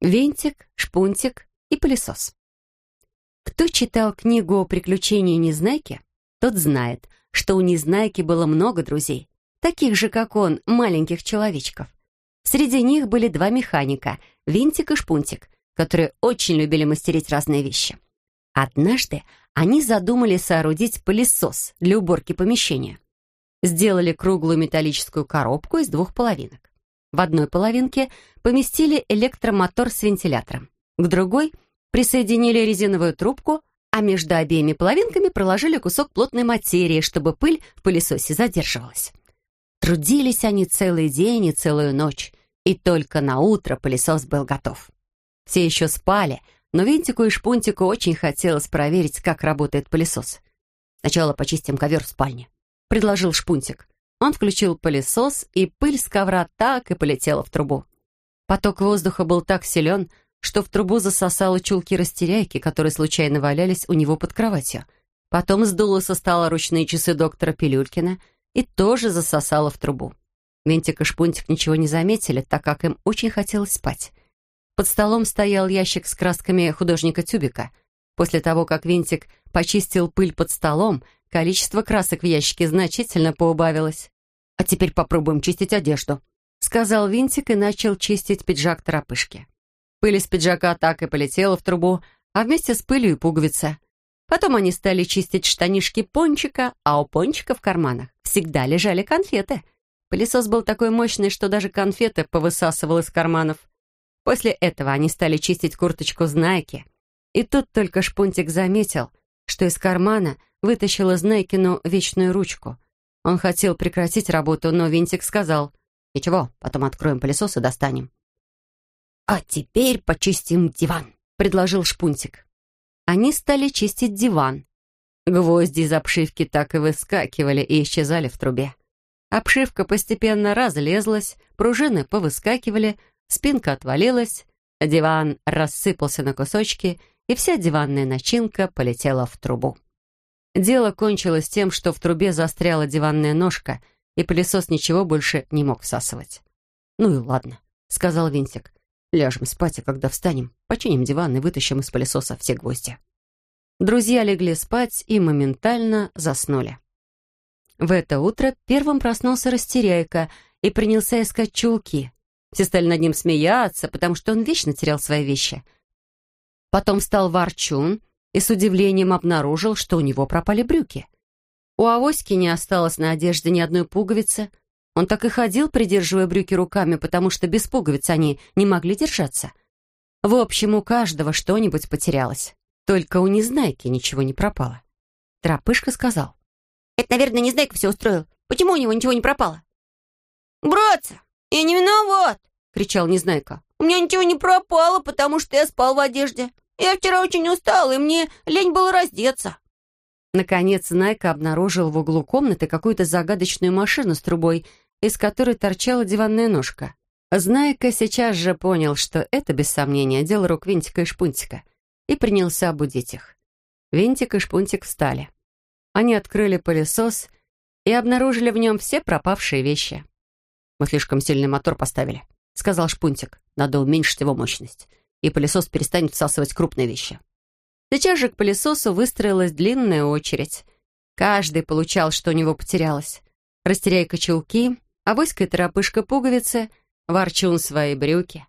Винтик, шпунтик и пылесос. Кто читал книгу «Приключения Незнайки», тот знает, что у Незнайки было много друзей, таких же, как он, маленьких человечков. Среди них были два механика, Винтик и Шпунтик, которые очень любили мастерить разные вещи. Однажды они задумали соорудить пылесос для уборки помещения. Сделали круглую металлическую коробку из двух половинок. В одной половинке поместили электромотор с вентилятором, к другой присоединили резиновую трубку, а между обеими половинками проложили кусок плотной материи, чтобы пыль в пылесосе задерживалась. Трудились они целый день и целую ночь, и только на утро пылесос был готов. Все еще спали, но Винтику и Шпунтику очень хотелось проверить, как работает пылесос. «Сначала почистим ковер в спальне», — предложил Шпунтик. Он включил пылесос, и пыль с ковра так и полетела в трубу. Поток воздуха был так силен, что в трубу засосало чулки-растеряйки, которые случайно валялись у него под кроватью. Потом сдуло со стола ручные часы доктора Пилюлькина и тоже засосало в трубу. Винтик и Шпунтик ничего не заметили, так как им очень хотелось спать. Под столом стоял ящик с красками художника Тюбика. После того, как Винтик почистил пыль под столом, Количество красок в ящике значительно поубавилось. «А теперь попробуем чистить одежду», — сказал Винтик и начал чистить пиджак торопышки. Пыль из пиджака так и полетела в трубу, а вместе с пылью и пуговица. Потом они стали чистить штанишки пончика, а у пончика в карманах всегда лежали конфеты. Пылесос был такой мощный, что даже конфеты повысасывал из карманов. После этого они стали чистить курточку Знайки. И тут только Шпунтик заметил, что из кармана вытащила Знайкину вечную ручку. Он хотел прекратить работу, но Винтик сказал, «Ничего, потом откроем пылесос и достанем». «А теперь почистим диван», — предложил Шпунтик. Они стали чистить диван. Гвозди из обшивки так и выскакивали и исчезали в трубе. Обшивка постепенно разлезлась, пружины повыскакивали, спинка отвалилась, диван рассыпался на кусочки, и вся диванная начинка полетела в трубу. Дело кончилось тем, что в трубе застряла диванная ножка, и пылесос ничего больше не мог всасывать. «Ну и ладно», — сказал Винтик. «Ляжем спать, а когда встанем, починим диван и вытащим из пылесоса все гвозди». Друзья легли спать и моментально заснули. В это утро первым проснулся Растеряйка и принялся искать чулки. Все стали над ним смеяться, потому что он вечно терял свои вещи. Потом встал Ворчун и с удивлением обнаружил, что у него пропали брюки. У Авоськи не осталось на одежде ни одной пуговицы. Он так и ходил, придерживая брюки руками, потому что без пуговиц они не могли держаться. В общем, у каждого что-нибудь потерялось. Только у Незнайки ничего не пропало. Тропышка сказал. «Это, наверное, Незнайка все устроил. Почему у него ничего не пропало?» «Братцы, я не виноват!» — кричал Незнайка. «У меня ничего не пропало, потому что я спал в одежде. Я вчера очень устал, и мне лень было раздеться». Наконец Найка обнаружил в углу комнаты какую-то загадочную машину с трубой, из которой торчала диванная ножка. Знайка сейчас же понял, что это, без сомнения, дело рук Винтика и Шпунтика, и принялся обудить их. Винтик и Шпунтик встали. Они открыли пылесос и обнаружили в нем все пропавшие вещи. «Мы слишком сильный мотор поставили», — сказал Шпунтик. «Надо уменьшить его мощность и пылесос перестанет всасывать крупные вещи. Сейчас же к пылесосу выстроилась длинная очередь. Каждый получал, что у него потерялось. Растеряйка чулки, авоська и торопышка пуговицы, ворчун свои брюки.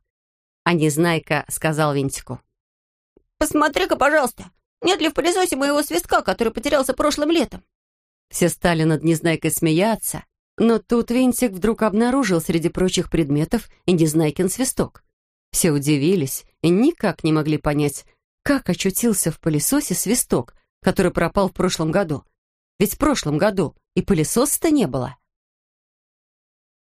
А Незнайка сказал Винтику. «Посмотри-ка, пожалуйста, нет ли в пылесосе моего свистка, который потерялся прошлым летом?» Все стали над Незнайкой смеяться, но тут Винтик вдруг обнаружил среди прочих предметов и Незнайкин свисток. Все удивились и никак не могли понять, как очутился в пылесосе свисток, который пропал в прошлом году. Ведь в прошлом году и пылесоса-то не было.